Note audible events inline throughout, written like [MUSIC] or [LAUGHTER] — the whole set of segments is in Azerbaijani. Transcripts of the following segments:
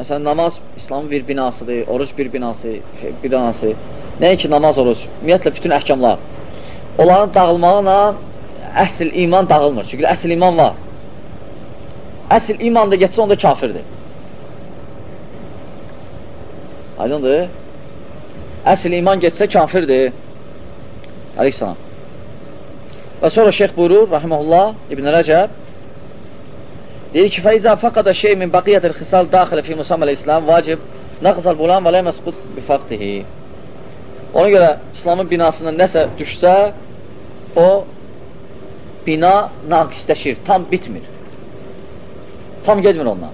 Məsələn, namaz İslamın bir binasıdır, oruc bir binası, şey, bir binası. Nəinki namaz, oruc, ümumiyyətlə bütün əhkamlar. Onların dağılmağına əsl iman dağılmır. Çünki əsl iman var. Əsl iman da getsə onda kafirdir. Aydındır? Əsl iman getsə kafirdir. Aleyhisselam. Və sonra şeyx buyurur, rahiməhullah, İbn Rəcəb, deyir ki, fəizə fəqada şey min baqiyyətil xisal daxilə fi musammələ İslam vacib nəqsal bulan və lə məsqud bifaqdihi. Ona görə İslamın binasına nəsə düşsə, o bina naqisləşir, tam bitmir. Tam gedmir ondan.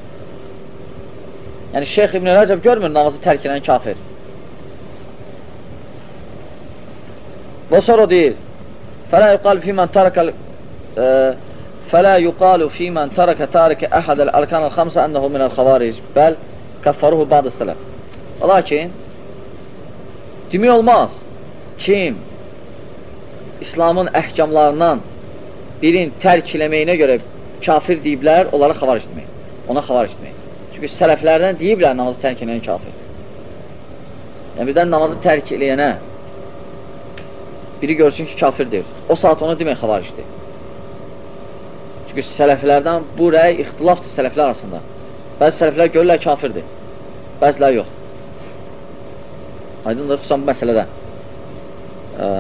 Yəni, Şeyx İbn Rəcəb görmür namazı tərk edən kafir. Və sonra deyir, فلا يقال في من ترك فلا يقال في من ترك تارك أحد الأركان الخمسة أنه من الخوارج بل كفروه بعض السلف Lakin demək olmaz kim İslamın əhkamlarından birin tərk eləməyinə görə kafir deyiblər, onlara xavariş demək. Ona xavariş demək. Çünki sələflərdən deyiblər namazı tərk eləyən kafir. Yəni birdən namazı tərk eləyənə biri görsün ki, kafirdir. O saat ona demək xavarişdir. Çünki sələflərdən bu rəy ixtilafdır sələflər arasında. Bəzi sələflər görürlər kafirdir, bəzilər yox. Aydındır, xüsusən bu məsələdə. Ə,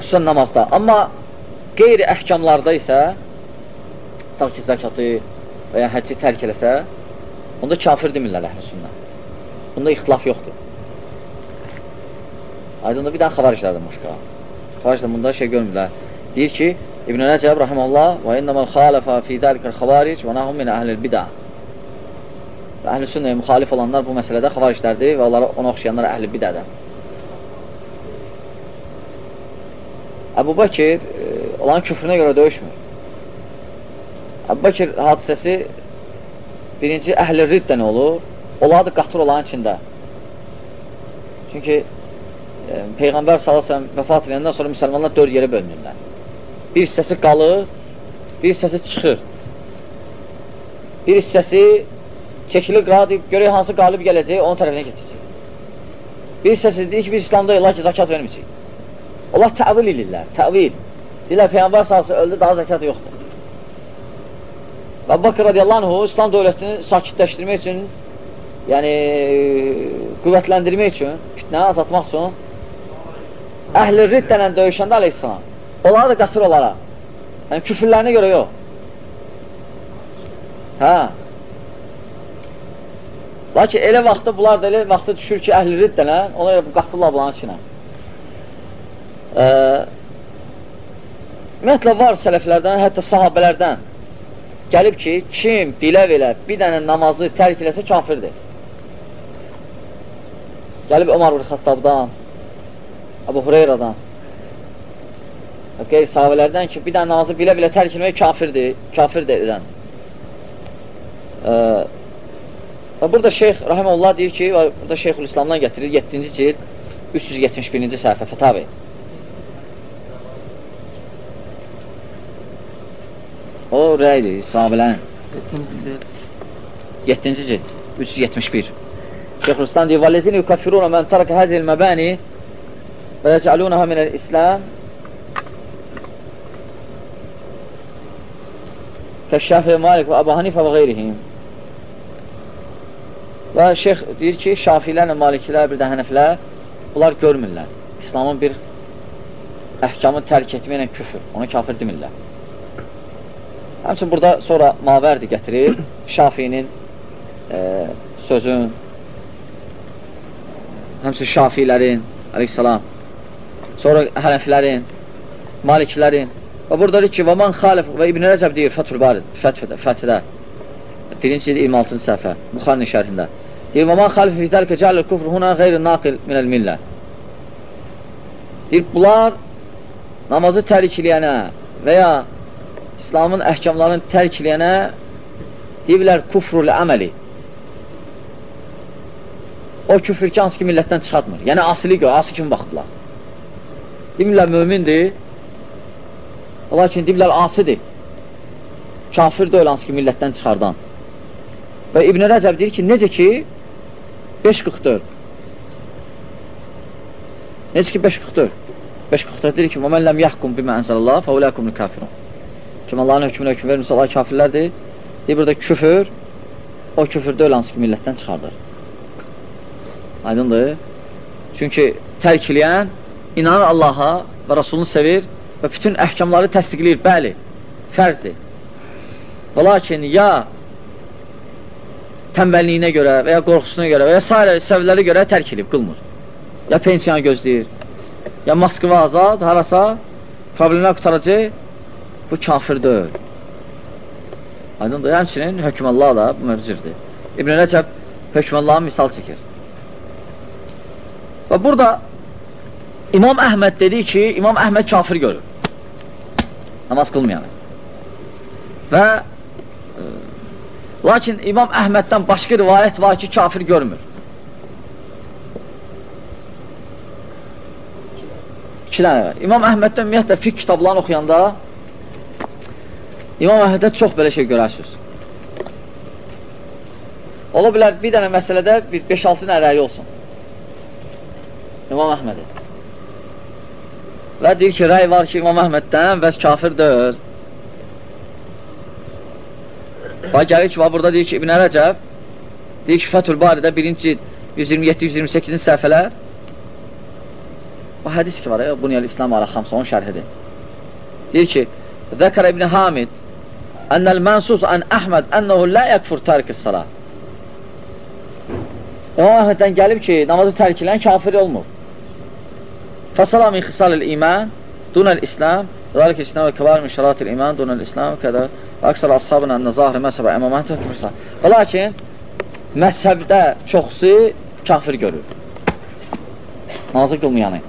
xüsusən namazda. Amma qeyri əhkamlarda isə, ta ki, zəkatı və ya həcci tərk eləsə, onda kafir demirlər əhl-i sünnə. Bunda ixtilaf yoxdur. Aydındır, bir daha xavarişlərdən başqa. Xavarişlər bunda şey görmürlər. Deyir ki, İbn-i Nəcəb, rəhməllah, və innəməl xaləfə fi dəlikəl xavaric və nəhum minə əhlil bidə. Və əhl-i sünnəyə müxalif olanlar bu məsələdə xavarişlərdir və onlara ona oxşayanlar əhl-i bidədir. Əbu Bakir e, olan küfrünə görə döyüşmür. Əbu Bakir hadisəsi birinci əhl-i riddən olur, Onlar da qatır olan içində. Çünki Peyğəmbər salasəm vəfat edəndən sonra müsəlmanlar dörd yerə bölünürlər. Bir hissəsi qalır, bir hissəsi çıxır. Bir hissəsi çəkilir qradı, görək hansı qalib gələcək, onun tərəfinə keçəcək. Bir hissəsi deyir ki, biz İslamda yoxlar ki, zakat verməyəcək. Onlar təvil edirlər, təvil. Deyirlər, Peyğəmbər salası öldü, daha zakat yoxdur. Və Bakır radiyallahu anh, İslam dövlətini sakitləşdirmək üçün yəni qüvvətləndirmək üçün, fitnəni azaltmaq üçün əhl-i riddənlə döyüşəndə aleyhissalam, onları da qatır onlara. Yəni küfürlərinə görə yox. Hə. Lakin elə vaxtda, bunlar da elə vaxtda düşür ki, əhl-i riddənlə, ona görə qatırlar bunların içinə. Ee, ümumiyyətlə var sələflərdən, hətta sahabələrdən gəlib ki, kim dilə belə bir dənə namazı tərk eləsə kafirdir. Gəlib Ömar bin Xattabdan, Abu Hureyradan qeyri sahabələrdən ki, bir də namazı bilə-bilə tərk etmək kafirdir, kafir deyilən. E, burada şeyx Rahimullah deyir ki, burada Şeyxül İslamdan gətirir 7-ci cild 371-ci səhifə Fətavi. O rəyli sahabələrin 7-ci cild 7-ci cild 371. Şeyxül İslam deyir: "Vallezine yukafiruna men taraka hadhihi al-mabani" və yəcəlunaha minəl İsləm Kəşşəfi Malik və Əbə Hanifə və qeyrihim Və şeyx deyir ki, şafilərlə, malikilər, bir də hənəflər bunlar görmürlər. İslamın bir əhkamı tərk etmə ilə küfür, ona kafir demirlər. Həmçin burada sonra Mavərdi gətirir, Şafinin e, sözün, həmçin Şafilərin, aleyhissalam, sonra hənəflərin, maliklərin və burada deyir ki, və man xalif və İbn-i Rəcəb deyir Fəthül Barid, Fəthidə, Fəthidə, birinci 26-cı səhifə, Buxarinin şərhində. Deyir, və man xalif fitəlikə cəlir küfr huna qeyri naqil minəl millə. Deyir, bunlar namazı tərik eləyənə və ya İslamın əhkamlarını tərk eləyənə deyirlər kufrul əməli o küfür ki, hansı ki millətdən çıxartmır. Yəni, asili gör, asili kimi baxdılar Demirlər, mömindir, lakin deyirlər, asidir. kafir deyil hansı ki, millətdən çıxardan. Və İbn Rəcəb deyir ki, necə ki, 5.44 necə ki, 5.44 5.44 deyir ki, وَمَنْ لَمْ يَحْكُمْ بِمَا أَنْزَلَ اللّٰهِ فَاُولَاكُمْ الْكَافِرُونَ Kim Allahın hökmünə hökm vermirsə, Allah kafirlərdir. Deyir, burada küfür, o küfür deyil hansı ki, millətdən çıxardır. Aydındır. Çünki tərk eləyən inanır Allaha və Rasulunu sevir və bütün əhkamları təsdiqləyir. Bəli, fərzdir. Və lakin ya tənbəlliyinə görə və ya qorxusuna görə və ya s. səvləri görə tərk edib, qılmır. Ya pensiyanı gözləyir, ya Moskva azad, harasa problemlər qutaracaq, bu kafir deyil. Aydındır, həmçinin hökməllah da bu mövzirdir. İbn Rəcəb hökməllahın misal çəkir. Və burada İmam Əhməd dedi ki, İmam Əhməd kafir görür. Namaz qılmayanı. Və e, lakin İmam Əhməddən başqa rivayət var ki, kafir görmür. İki dənə var. İmam Əhməddən ümumiyyətlə fiqh kitablarını oxuyanda İmam Əhmədə çox belə şey görərsiniz. Ola bilər bir dənə məsələdə bir 5-6 dənə rəyi olsun. İmam Əhmədi. Və deyir ki, rəy var ki, İmam Əhməddən bəs kafir deyil. Və gəlir ki, burada deyir ki, İbn Ərəcəb deyir ki, Fəthül Baridə birinci 127-128-ci səhifələr bu hədis ki var, ya, Bunyəl İslam ala xamsa, onun şərhidir. Deyir ki, Zəkər İbn Hamid Ənəl mənsus ən Əhməd ənəhu lə yəkfur tərkis salat İmam Əhməddən gəlib ki, namazı tərk edən kafir olmur. Fəsala min xisal iman dunəl İslam Zalik İslam və kəbar min şəratil iman dunəl İslam kədə və əksər ashabına ənə zahiri məzhəbə əmamətə küfürsə. Və lakin məzhəbdə çoxsu kafir görür. Namazı qılmayanı.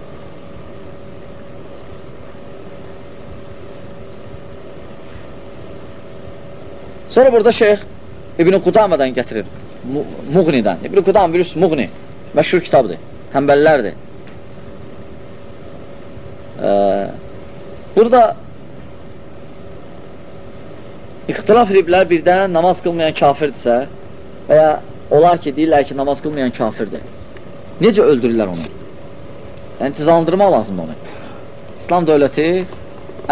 Sonra burada şeyx İbn-i Qudamadan gətirir. Muğnidən. İbn Qudam bilirsiniz, Muğni məşhur kitabdır. Həmbəllərdir. Burada ixtilaf ediblər birdən namaz qılmayan kafirdirsə və ya olar ki, deyirlər ki, namaz qılmayan kafirdir. Necə öldürürlər onu? Yəni, tizandırmaq lazımdır onu. İslam dövləti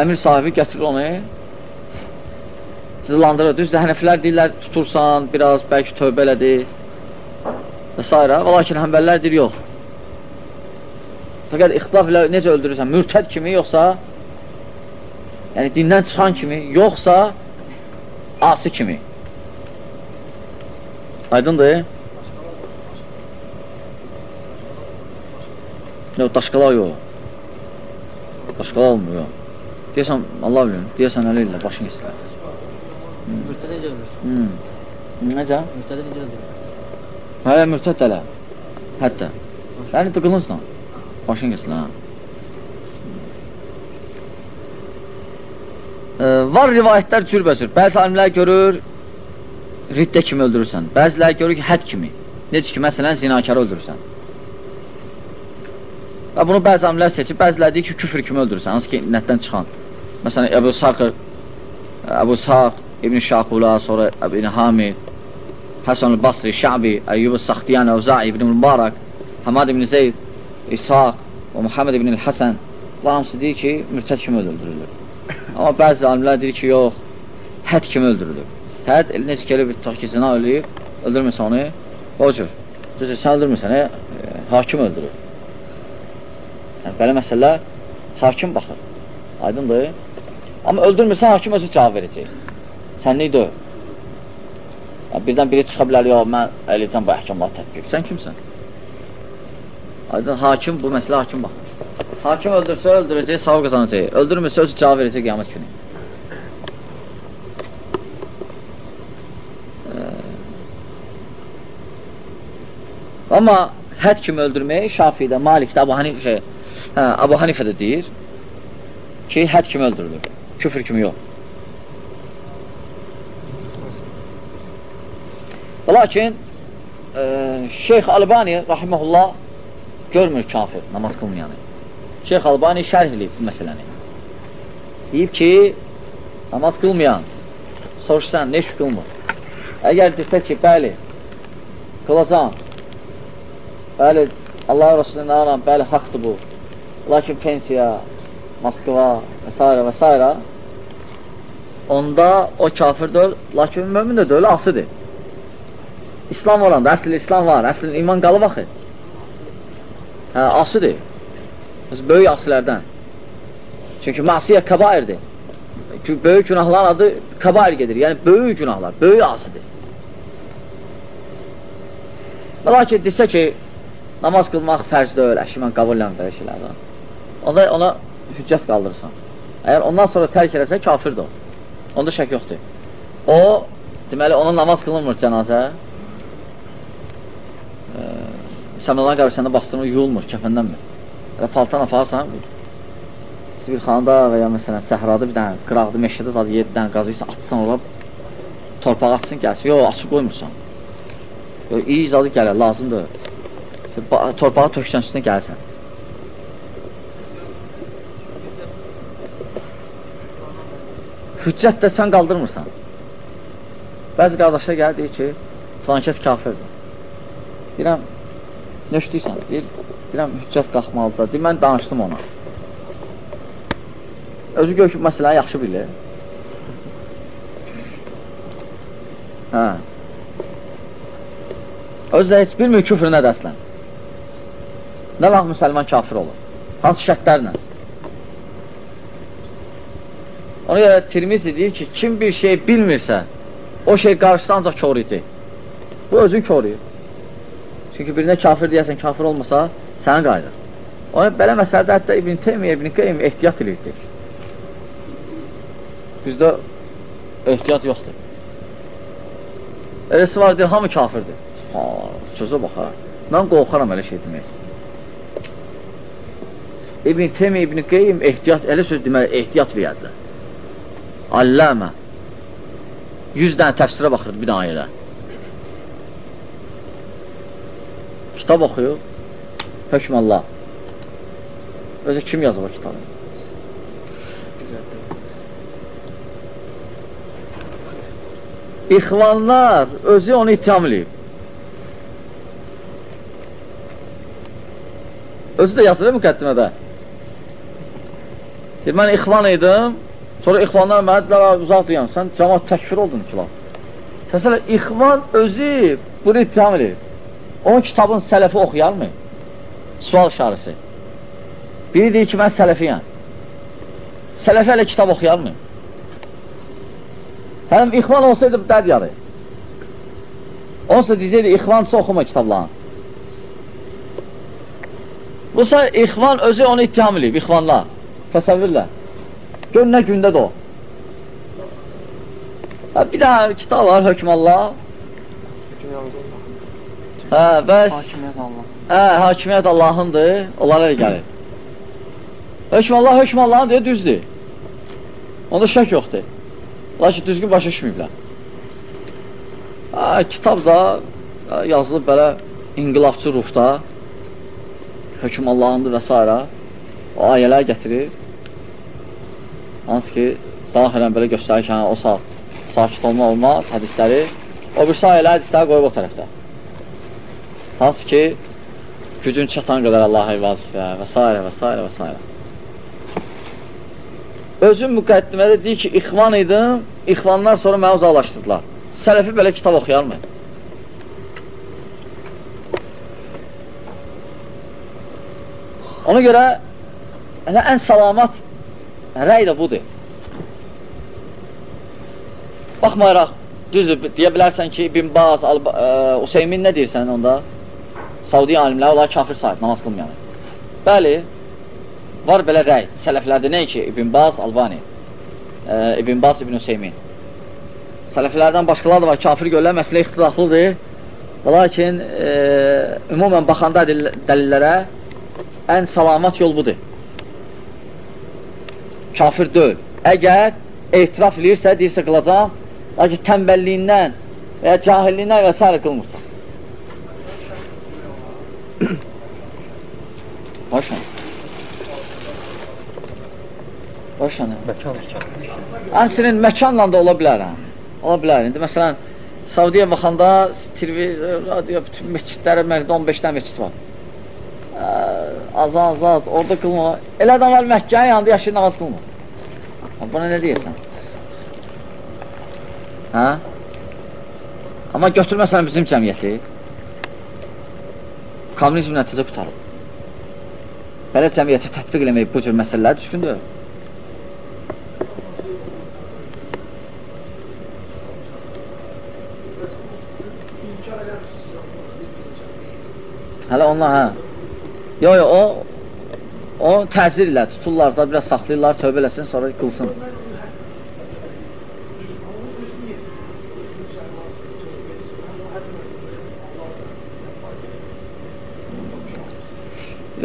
əmir sahibi gətirir onu zillandırır. Düzdür, hənəflər deyirlər, tutursan, biraz bəlkə tövbə elədir və s. Və lakin həmbəllər deyir, yox. Fəqət ixtilaf ilə necə öldürürsən? Mürtəd kimi, yoxsa yəni dindən çıxan kimi, yoxsa asi kimi. Aydındır? Yox, daşqala yox. Daşqala olmur, yox. Deyəsən, Allah bilir, deyəsən əli ilə başını istəyir. Mürtədə necə ölür? Hmm. Necə? Mürtədə necə ölür? Hələ mürtəd hələ. Hətta. Yəni tıqılınsın. Başın kesin ha. Ee, var rivayətlər cürbəcür. Bəzi alimlər görür, riddə kimi öldürürsən. Bəzilər görür ki, həd kimi. Necə ki, məsələn, zinakarı öldürürsən. Və bunu bəzi alimlər seçib, bəzilər deyir ki, küfür kimi öldürürsən, hansı ki, nətdən çıxan. Məsələn, Əbu Saqı, Əbu Saq, İbn Şaqula, sonra İbn Hamid, Hasan el-Basri, Şabi, Eyyub el-Saxtiyan, Evza'i, İbn Mübarək, Hamad ibn Zeyd, İshaq və Muhammed ibn el-Hasən bunlar hamısı deyir ki, mürtəd kimi öldürülür. Amma bəzi alimlər deyir ki, yox, həd kimi öldürülür. Həd, necə bir tutaq ki, zina ölüyüb, öldürmürsə onu, o cür. Düzdür, sən öldürmürsən, e, hakim öldürür. Yəni, belə məsələlər hakim baxır. Aydındır. Amma öldürmürsən, hakim özü cavab verəcək. Sənlik deyil. Birdən biri çıxa bilər, yox, mən eləyəcəm bu əhkamları tətbiq. Sən kimsən? Aydın, hakim, bu məsələ hakim bax. Hakim öldürsə, öldürəcək, savab qazanacaq. Öldürmürsə, özü cavab verəcək qiyamət günü. Amma həd kimi öldürmək Şafiidə, Malikdə, Abu Hanifə, şey, hə, Abu Hanifə də deyir ki, həd kimi öldürülür. Küfür kimi yox. Lakin e, Şeyx Albani rahiməhullah görmür kafir, namaz qılmayanı. Şeyx Albani şərh edib bu məsələni. Deyib ki, namaz qılmayan, soruşsan, ne iş qılmır? Əgər desə ki, bəli, qılacam, bəli, Allah Rasulü inanıram, bəli, haqdır bu, lakin pensiya, Moskva və s. və s. onda o kafirdir, lakin mümin də deyil, asıdır. İslam olanda, əsl İslam var, əsl iman qalıb axı. Hə, asıdır. Böyük asılərdən. Çünki masiyə kəbairdir. Böyük günahların adı kəbair gedir. Yəni, böyük günahlar, böyük asıdır. Lakin desə ki, namaz qılmaq fərz deyil, əşimən qəbullən belə şeylərdən. Onda ona hüccət qaldırırsan. Əgər ondan sonra tərk eləsə, kafirdir o. Onda şək yoxdur. O, deməli, ona namaz qılınmır cənazə. E, Səmlədən qarşısında bastırmır, yuyulmur, kəfəndənmir. Və paltan aparsan, bir xanda və ya məsələn səhrada bir dənə qıraqdı meşədə zadı 7 dənə qazı isə atsan ola torpağı atsın gəlsin. Yox, açıq qoymursan. Yox, iyi zadı gələr, lazımdır. Torpağı töksən üstünə gəlsən. Hüccət də sən qaldırmırsan. Bəzi qardaşlar gəlir, deyir ki, filan kəs kafirdir. Deyirəm, nə işləyirsən? Deyir, deyirəm, hüccət qalxmalıdır. Deyir, mən danışdım ona. Özü gör ki, məsələni yaxşı bilir. Hə. Özü də heç bilmir küfür nədir əslən. Nə vaxt müsəlman kafir olur? Hansı şərtlərlə? Ona görə Tirmizi deyir ki, kim bir şey bilmirsə, o şey qarşısında ancaq körücü. Bu özün körüyür. Çünki birinə kafir deyəsən, kafir olmasa, sənə qayıdır. Ona belə məsələdə hətta İbn Teymiyyə, İbn Qeym ehtiyat edirdi. Bizdə ehtiyat yoxdur. Eləsi var deyil, hamı kafirdir. Ha, sözə baxar. Mən qorxaram elə şey demək. İbn Teymiyyə, İbn Qeym ehtiyat, elə söz demək, ehtiyat eləyədilər. Alləmə 100 dənə təfsirə baxırdı bir dənə ayələ. Kitab oxuyur, hökm Allah. Özü kim yazıb o kitabı? İxvanlar özü onu edib. Özü də yazılır müqəddimədə. Deyir, mən ixvan idim, Sonra ixvanlar mənə dedilər, uzaq duyan, sən cəmat təkfir oldun ki, lan. Təsələ, ixvan özü bunu ittiham edir. Onun kitabın sələfi oxuyarmı? Sual şarisi. Biri deyir ki, mən sələfiyəm. Sələfi hələ kitab oxuyarmı? Hələm ixvan olsaydı dəd yarı. Onsa deyəcəkdi, ixvançı oxuma kitablarını. Bu səfer ixvan özü onu ittiham edib, ixvanlar. Təsəvvürlə. Gör nə gündədir o. Bir dənə kitab var, Hökmallah. Hə, bəs... Hakimiyyət Allah. Hə, hakimiyyət Allahındır, onlara gəlir. Hökmallah, Hökmallahın deyə düzdür. Onda şək yoxdur. Lakin düzgün başa düşməyiblər. Hə, kitab da yazılıb belə inqilabçı ruhda, hökm Allahındır və s. O ayələr gətirir. Hansı ki, zahirən belə göstərir ki, hə, o saat sakit olma olmaz, hədisləri. O bir sayələ hədisləri qoyub o tərəfdə. Hansı ki, gücün çatan qədər Allah'a ibadətlə və s. və s. və s. Özün müqəddimədə deyir ki, ixvan idim, ixvanlar sonra mənə uzaqlaşdırdılar. Sələfi belə kitab oxuyarmı? Ona görə elə ən salamat Rəy də budur. Baxmayaraq, düzdür, deyə bilərsən ki, İbn Baz, Hüseymin nə deyirsən onda? Saudi alimlər, onlar kafir sahib, namaz qılmayanı. Bəli, var belə rəy, sələflərdə nə ki, İbn Baz, Albani, e, İbn Baz, İbn Hüseymin. Sələflərdən başqaları da var, kafir görlər, məsələ ixtilaflıdır. Lakin, e, ümumən baxanda dəlillərə ən salamat yol budur kafir deyil. Əgər etiraf edirsə, deyirsə qılacaq, lakin tənbəlliyindən və ya cahilliyindən və s. qılmırsa. [CLEARS THROAT] Başla. Başla. Məkan. Həmsinin məkanla da ola bilər. Hə? Ola bilər. İndi məsələn, Saudiya baxanda televizor, radio, bütün məscidlərə Məkkədə 15 dənə məscid var. Ə, azad, azad, orada qılma. Elə adam var Məkkənin yanında yaşayır, namaz qılmır. Buna nə deyəsən? Hə? Amma götürməsən bizim cəmiyyəti, kommunizm nəticə qutarıb. Belə cəmiyyətə tətbiq eləmək bu cür məsələlər düşkündür. Hələ onlar, hə. Yo, yo, o, o təsir ilə tuturlar da, biraz saxlayırlar, tövbə eləsin, sonra qılsın.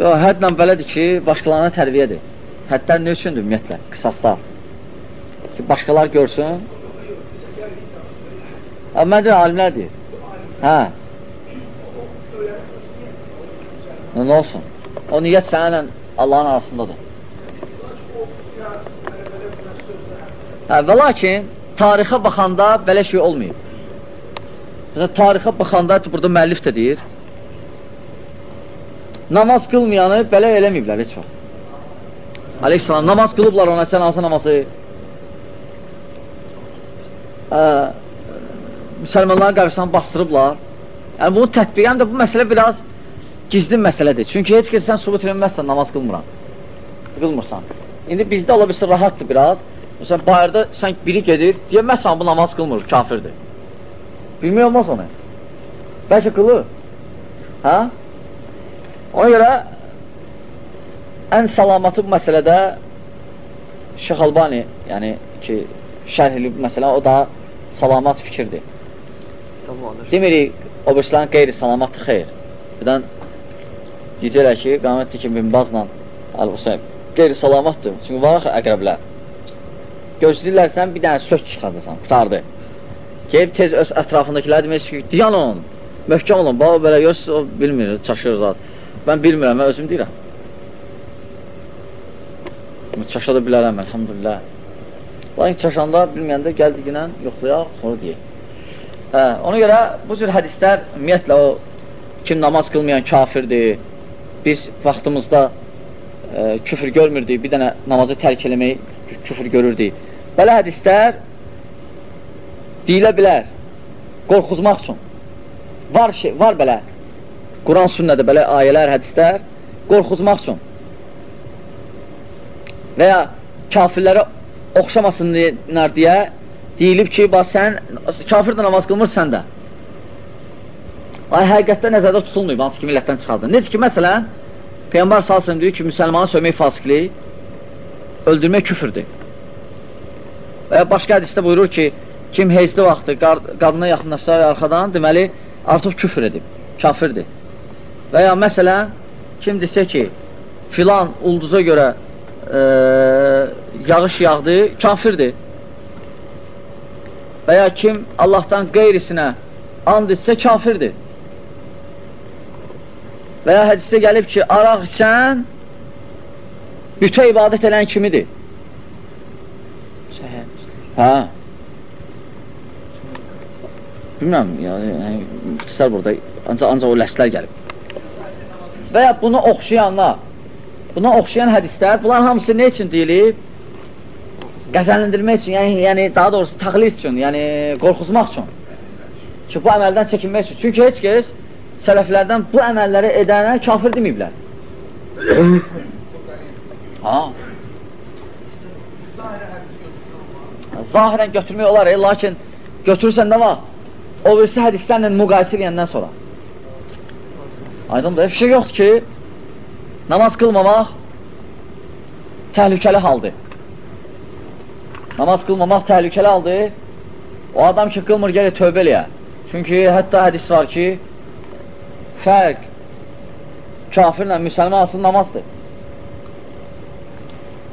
Yo, hədlə belədir ki, başqalarına tərbiyədir. Hədlər nə üçündür ümumiyyətlə? Qısaslar. Ki, başqalar görsün. Amma mən deyir, alimlər deyir. Hə. Nə olsun? O niyyət səninlə Allahın arasındadır. Hə, və lakin tarixə baxanda belə şey olmayıb. Məsələn, tarixə baxanda burada müəllif də deyir, namaz qılmayanı belə eləməyiblər heç vaxt. Aleyhissalam, namaz qılıblar ona cənazə namazı. Ə, müsəlmanların qəbirstanı bastırıblar. Yəni, bunu tətbiqən də bu məsələ biraz gizli məsələdir. Çünki heç kəs sən subut edilməzsən, namaz qılmıram. Qılmırsan. İndi bizdə ola bilsin, rahatdır biraz. Məsələn, bayırda sən biri gedir, deyəməzsən, bu namaz qılmır, kafirdir. Bilmək olmaz onu. Bəlkə qılır. Hə? Ona görə ən salamatı bu məsələdə Şeyx Albani, yəni ki, şərhli bu məsələ, o da salamat fikirdir. Demirik, o birislərin qeyri-salamatdır, xeyr. Birdən deyəcəklər ki, qamətdir ki, Binbazla Əl-Hüseyin qeyri-salamatdır. Çünki var axı əqrəblər. Gözləyirlər sən bir dənə sök çıxardırsan, qutardı. Gelib tez öz ətrafındakilər demək ki, diyan olun, möhkəm olun, bax, belə yox, o bilmir, çaşır zat. Mən bilmirəm, mən özüm deyirəm. Çaşa da bilərəm, əlhamdülillah. Lakin çaşanda, bilməyəndə gəldiqinə yoxlayaq, sonra deyək. Hə, ona görə bu cür hədislər, ümumiyyətlə o, kim namaz qılmayan kafirdir, biz vaxtımızda e, küfür görmürdük, bir dənə namazı tərk eləməyi küfür görürdük. Belə hədislər deyilə bilər, qorxuzmaq üçün. Var şey, var belə Quran sünnədə belə ayələr, hədislər qorxuzmaq üçün və ya kafirlərə oxşamasınlar deyə deyilib ki, bax sən kafir də namaz qılmırsan da. Ay, həqiqətdə nəzərdə tutulmayıb, hansı ki, millətdən çıxardır. Necə ki, məsələn, Peyyambar salsın deyir ki, müsəlmanı sövmək fasiklik, öldürmək küfürdür. Və başqa hədisdə buyurur ki, kim heyzli vaxtı qadına yaxınlaşsa və arxadan, deməli, artıq küfür edib, kafirdir. Və ya məsələn, kim desə ki, filan ulduza görə e, yağış yağdı, kafirdir. Və ya kim Allahdan qeyrisinə and etsə, kafirdir. Və ya hədisdə gəlib ki, araq içən bütə ibadət edən kimidir. Hə. Bilməm, yəni, yəni, müxtisar burada, ancaq, ancaq o ləşlər gəlib və ya bunu oxşayanlar, buna oxşayan hədislər, bunlar hamısı nə üçün deyilib? Qəzəlləndirmək üçün, yəni, yəni daha doğrusu taxlit üçün, yəni qorxuzmaq üçün. Ki, bu əməldən çəkinmək üçün. Çünki heç kəs sələflərdən bu əməlləri edənə kafir deməyiblər. [COUGHS] ha. Zahirən götürmək olar, e, lakin götürürsən nə var? O birisi hədislərlə müqayisə edəndən sonra. Aydındır, bir şey yoxdur ki, namaz qılmamaq təhlükəli haldır. Namaz qılmamaq təhlükəli haldır. O adam ki, qılmır, gəlir tövbə eləyə. Çünki hətta hədis var ki, fərq kafirlə müsəlman asıl namazdır.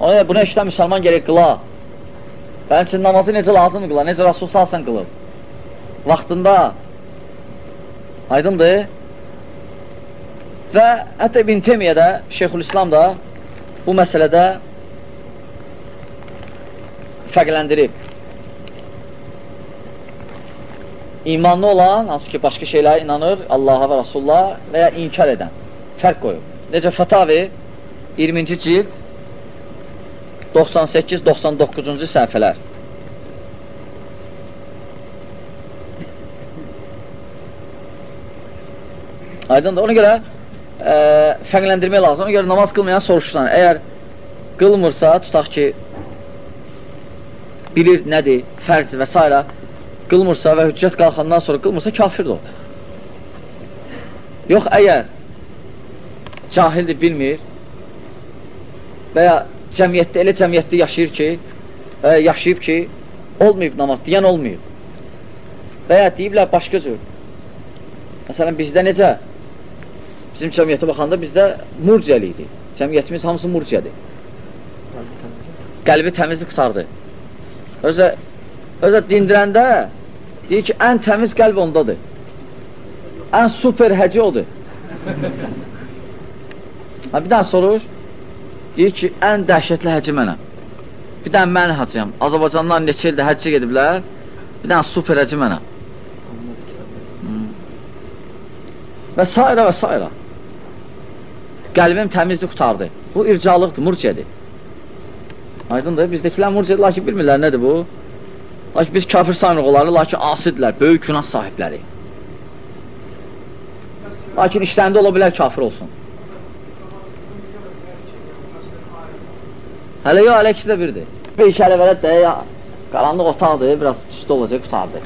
Ona görə buna işlə müsəlman gerək qıla. Bənim üçün namazı necə lazımdır qıla, necə Rasul salsan qılır. Vaxtında aydındır. Və hətta İbn Temiyyə də, Şeyxülislam da bu məsələdə fərqləndirib. imanlı olan, hansı ki başqa şeylərə inanır, Allaha və Rasulullah və ya inkar edən. Fərq qoyub. Necə Fatavi 20-ci cild 98-99-cu səhifələr. Aydındır. Ona görə e, fərqləndirmək lazım. Ona görə namaz qılmayan soruşsan, əgər qılmırsa, tutaq ki, bilir nədir, fərz və s. qılmırsa və hüccət qalxandan sonra qılmırsa, kafirdir o. Yox, əgər cahildir, bilmir və ya cəmiyyətdə, elə cəmiyyətdə yaşayır ki, ə, yaşayıb ki, olmayıb namaz, deyən olmayıb. Və ya deyiblər başqa cür. Məsələn, bizdə necə? Bizim cəmiyyətə baxanda bizdə murcəli idi. Cəmiyyətimiz hamısı murcədir. Qəlbi təmizlik qutardı. Özə, özə dindirəndə deyir ki, ən təmiz qəlb ondadır. Ən super həci odur. ha, bir dənə sorur, deyir ki, ən dəhşətli həci mənəm. Bir dənə mən hacıyam. Azərbaycandan neçə ildə həccə gediblər, bir dənə super həci mənəm. Hmm. Və s. və s. Qəlbim təmizlik qutardı. Bu ircalıqdır, murciədir. Aydındır, bizdəkilər murciədir, lakin bilmirlər nədir bu? Lakin biz kafir saymırıq onları, lakin asidlər, böyük günah sahibləri. Lakin işlərində ola bilər kafir olsun. Hələ yox, hələ ikisi də birdir. Bir iki hələ vələt də, ya, qaranlıq otaqdır, biraz üstü olacaq, qutardı.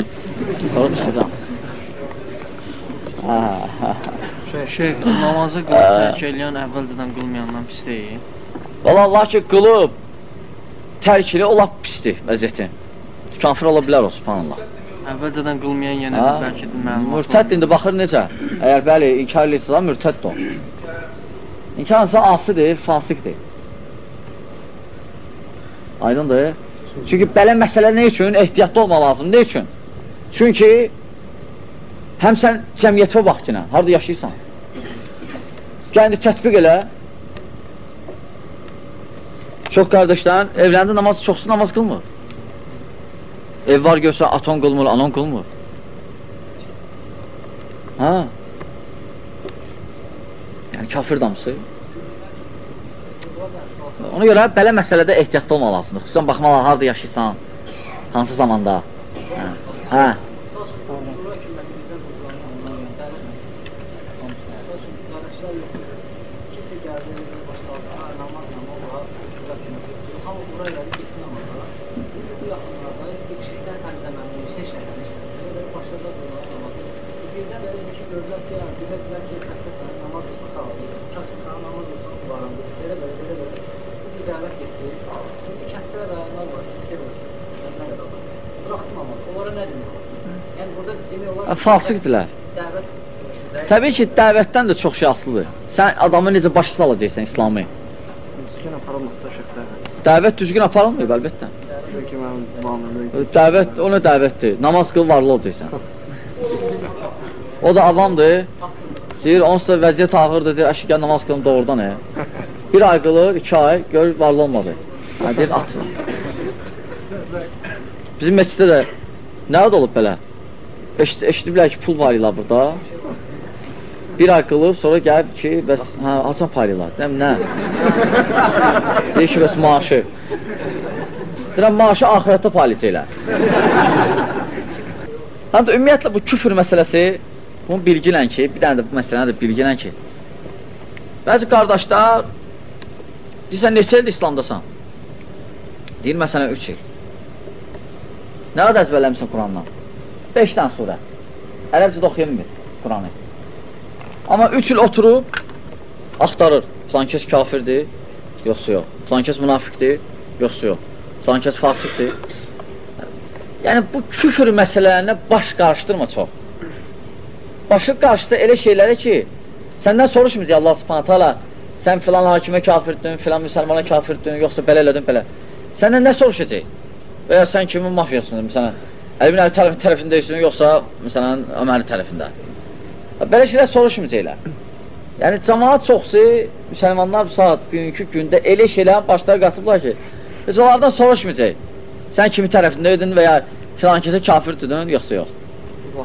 Sonra çıxacam. Hə, hə, hə. Şeyh, namazı qılıb tərk eləyən əvvəldən qılmayandan pis deyil. Valla Allah ki, qılıb tərk elə, o lap pisdir vəziyyəti. Kafir ola bilər o, subhanallah. Əvvəldən qılmayan yenə də bəlkə məlumat Mürtəd indi baxır necə? Əgər bəli, inkar edirsə, mürtəd o. İnkar etsə asıdır, fasikdir. Aydındır. Çünki belə məsələ nə üçün? Ehtiyatlı olma lazım. Nə üçün? Çünki həm sən cəmiyyətə ki, harada yaşayırsan. Gəndi tətbiq elə. Çox qardaşların evləndə namaz, çoxsu namaz qılmır. Ev var görsə, aton qılmır, anon qılmır. Hə? Yəni, kafir damısı. Ona görə belə məsələdə ehtiyatlı olmaq lazımdır. Xüsusən baxmalar, harada yaşayırsan, hansı zamanda. Hə? hə. Fasiqdirlər. Təbii ki, dəvətdən də çox şey asılıdır. Sən adamı necə başa salacaqsan İslamı? Düzgün aparılmaqda şəklər. Dəvət düzgün aparılmıyor, əlbəttə. Dəvət, o nə dəvətdir? Namaz qıl, varlı olacaqsan. O da avamdır. Deyir, onsuz da vəziyyət ağırdır, deyir, əşi, gəl namaz qılım doğrudan, e. Bir ay qılır, iki ay, görür, varlı olmadı. Hə, deyir, atın. Bizim məsciddə də nə olub belə? Eşit, eşitiblər ki, pul paylayırlar burada. Bir ay qılıb, sonra gəlib ki, bəs, hə, haçan paylayırlar? Deyəm, nə? Deyir ki, bəs maaşı. Deyirəm, maaşı ahirətdə paylayacaqlar. Həm də ümumiyyətlə bu küfür məsələsi, bunu bilgilən ki, bir dənə də bu məsələni də bilgilən ki, bəzi qardaşlar, deyirsən, neçə ildir İslamdasan? Deyir, məsələn, 3 il. Nə qədər əzbərləmişsən Qurandan? 5 dənə surə. Ərəbcədə oxuya bilmir Quranı. Amma 3 il oturub, axtarır. Filan kəs kafirdir, yoxsa yox. Filan kəs münafiqdir, yoxsa yox. Filan kəs fasiqdir. Yəni, bu küfür məsələlərinə baş qarışdırma çox. Başı qarşıda elə şeylərə ki, səndən soruşmayacaq Allah subhanətə ala, sən filan hakimə kafirdin, filan müsəlmana kafirdin, yoxsa belə elədin, belə. Səndən nə soruşacaq? Və ya sən kimin mafiyasındır, məsələn, Əlibin Əli tərəf, tərəfində işləyir, yoxsa, məsələn, Ömərin tərəfində. Belə şeylər soruşmayacaqlar. Yəni, cəmaat çoxsu, müsəlmanlar bu saat, bugünkü gündə elə şeylər başları qatıblar ki, heç onlardan soruşmayacaq. Sən kimi tərəfində idin və ya filan kəsə kafirdirdin, yoxsa yox.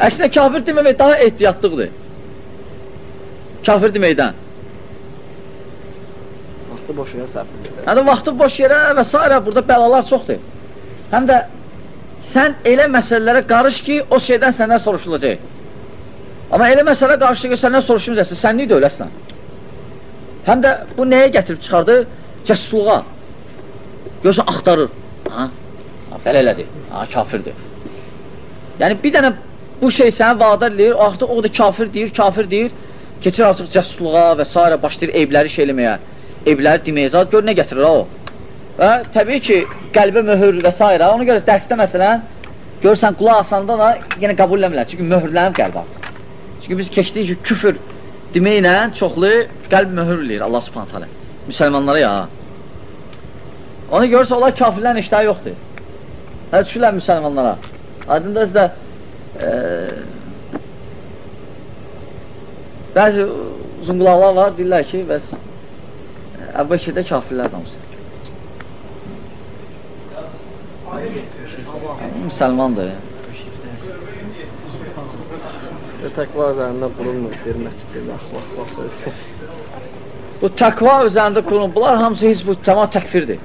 Əksinə kafir deməmək daha ehtiyatlıqdır. Kafir deməkdən. Vaxtı boş yerə sərf edir. Də vaxtı boş yerə və s. burada bəlalar çoxdur. Həm də sən elə məsələlərə qarış ki, o şeydən səndən soruşulacaq. Amma elə məsələ qarşı ki, səndən soruşulacaqsa, sən niyə öləsən? Həm də bu nəyə gətirib çıxardı? Cəsusluğa. Görsən, axtarır. Ha? belə elədir. Ha, kafirdir. Yəni, bir dənə bu şey səni vadar edir, artıq o da kafir deyir, kafir deyir, keçir artıq cəsusluğa və s. başlayır evləri şey eləməyə, evləri deməyə zat, gör nə gətirir o. Və təbii ki, qəlbə möhür və s. Ona görə dərsdə məsələn, görürsən, qulaq asanda da yenə qəbul eləmirlər, çünki möhürlənib qəlb artıq. Çünki biz keçdik ki, küfür deməklə çoxlu qəlb möhürləyir Allah subhanət hələ. Müsəlmanlara ya. Onu görürsə, onlar kafirlərin iştahı yoxdur. Hələ düşürlər müsəlmanlara. Aydında sizdə e, bəzi uzun qulaqlar var, deyirlər ki, bəs Əbbəkirdə kafirlər damsın. Müsəlmandır. Təqva üzərində qurulmuş bir məsciddir, axlaq, baxsın. Bu təqva üzərində qurulmuş. Bunlar hamısı heç bu tamam təkfirdir.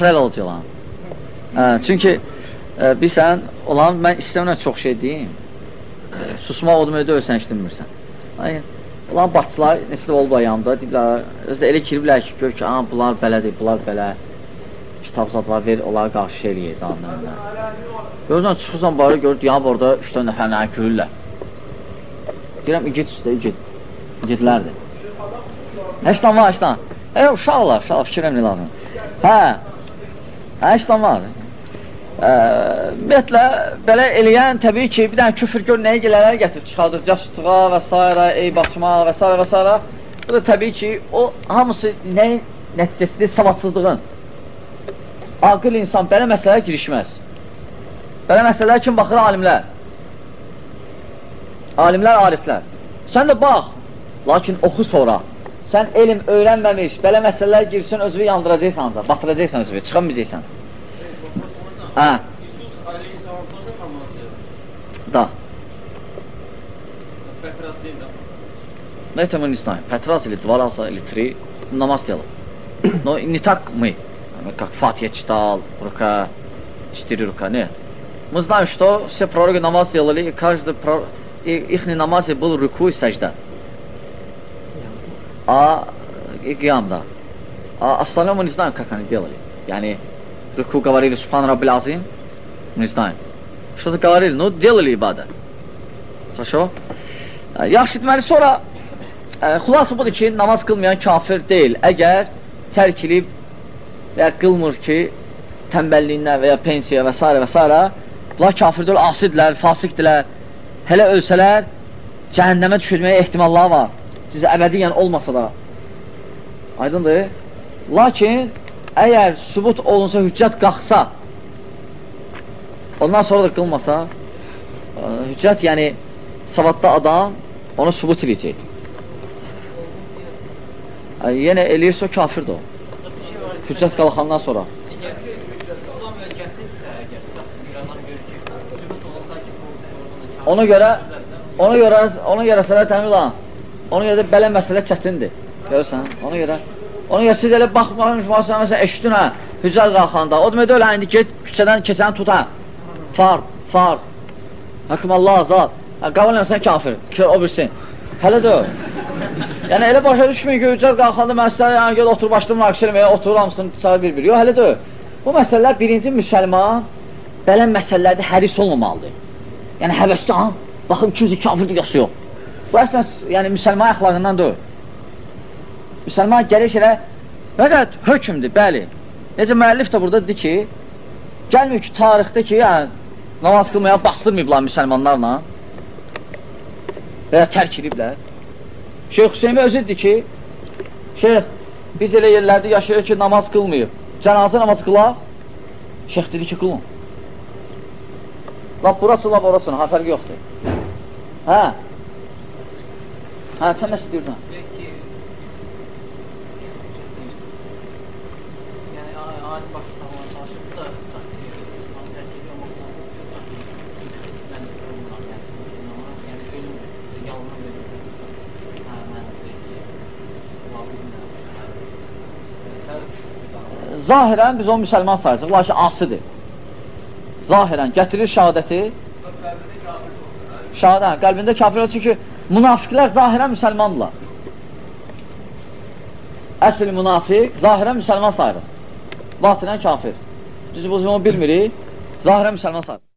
Axirət olacaq. Hə, çünki ə, bilsən, olan mən istəmirəm çox şey deyim. Ə, susmaq o demək deyil, sən işləmirsən. Ay, olan batçılar neçə olub yanımda, deyiblər, özdə elə kiriblər ki, gör ki, aha, bunlar belədir, bunlar belə. Kitab zadlar ver, onlara qarşı şey eləyək zanlarına. Görürsən, çıxırsan barı, gör, deyəm, orada üç dənə nəfər nəyə gülürlər. Deyirəm, igid üstə, igid. İgidlərdir. Həşdən var, həşdən. E, uşaqlar, uşaq fikirəm nə lazım. Hə, həşdən var. Ümumiyyətlə, belə eləyən təbii ki, bir dənə küfür gör nəyə gələrə gətirib çıxardır, cəsutluğa və s. eyb açmaq və s. və s. Bu da təbii ki, o hamısı nəyin nəticəsidir? Savadsızlığın. Aqil insan belə məsələyə girişməz. Belə məsələlər kim baxır? Alimlər. Alimlər, ariflər. Sən də bax, lakin oxu sonra Sən elm öyrənməmiş, belə məsələlər girsin, özünü yandıracaqsan da, batıracaqsan özünü, çıxamayacaqsan. Hə. Da. Это мы не знаем. Пять раз или два раза, или три намаз делал. Но не так мы. Как Фатия читал, рука, четыре рука. Нет. Мы знаем, что все пророки намаз делали, и каждый пророк, и их намазе был руку и сажда. А и гиам, да. А остальное мы не знаем, как они делали. Yani Ruku говорили Субхан Раббил Азим? Не знаем. Что-то говорили, ну, делали ибадət. Хорошо? Yaxşı, deməli, sonra ə, xulası budur ki, namaz qılmayan kafir deyil. Əgər tərk edib və ya qılmır ki, tənbəlliyindən və ya pensiya və s. və s. Bunlar kafirdir, asidlər, fasikdirlər. Hələ ölsələr, cəhənnəmə düşürməyə ehtimalları var. Sizə əbədiyyən olmasa da. Aydındır? Lakin əgər sübut olunsa, hüccət qalxsa, ondan sonra da qılmasa, ə, hüccət, yəni savadda adam onu sübut edəcək. Ə, yenə eləyirsə, kafirdir o. Hüccət qalxandan sonra. Ona görə ona görə ona görə sənə təmin olan. Ona görə də belə məsələ çətindir. Görürsən? Ona görə Ona görə siz elə baxmayın, məsələn, məsələn, eşitdin hə, hüccət qalxanda. O demək öyle, indi get, küçədən keçəni tut hə. Fard, fard. Hakim Allah azad. Hə, qabul sən kafir, o bilsin. Hələ də o. yəni elə başa düşməyin ki, hüccət qalxanda mən sizə yəni, gəl otur başlayım münaqişə eləməyə, oturur hamısını sayı bir-bir. Yox, hələ də o. Bu məsələlər birinci müsəlman belə məsələlərdə həris olmamalıdır. Yəni həvəsdə, ha, baxın kimsə kafirdir, yoxsa yox. Bu əslən, yəni müsəlman əxlaqından deyil. Müsəlman gəlir elə fəqət hökmdür, bəli. Necə müəllif də burada dedi ki, gəlmir ki, tarixdə ki, yəni, namaz qılmaya bastırmayıblar müsəlmanlarla və ya tərk ediblər. Şeyh Hüseymi özü dedi ki, şeyh, biz elə yerlərdə yaşayırıq ki, namaz qılmayıb. Cənazə namaz qılaq, Şeyx dedi ki, qılın. Lap burası, lap orasını, ha, fərqi yoxdur. Hə? Hə, sən nə. Hə, Allah'ın Zahirən biz o müsəlman sayacaq, lakin asıdır. Zahirən gətirir şəhadəti. Şəhadət, qəlbində kafir olur, çünki münafiqlər zahirən müsəlmandırlar. Əsl münafiq zahirən müsəlman sayılır. Batinən kafir. Düzü, bu onu bilmirik, zahirən müsəlman sayılır.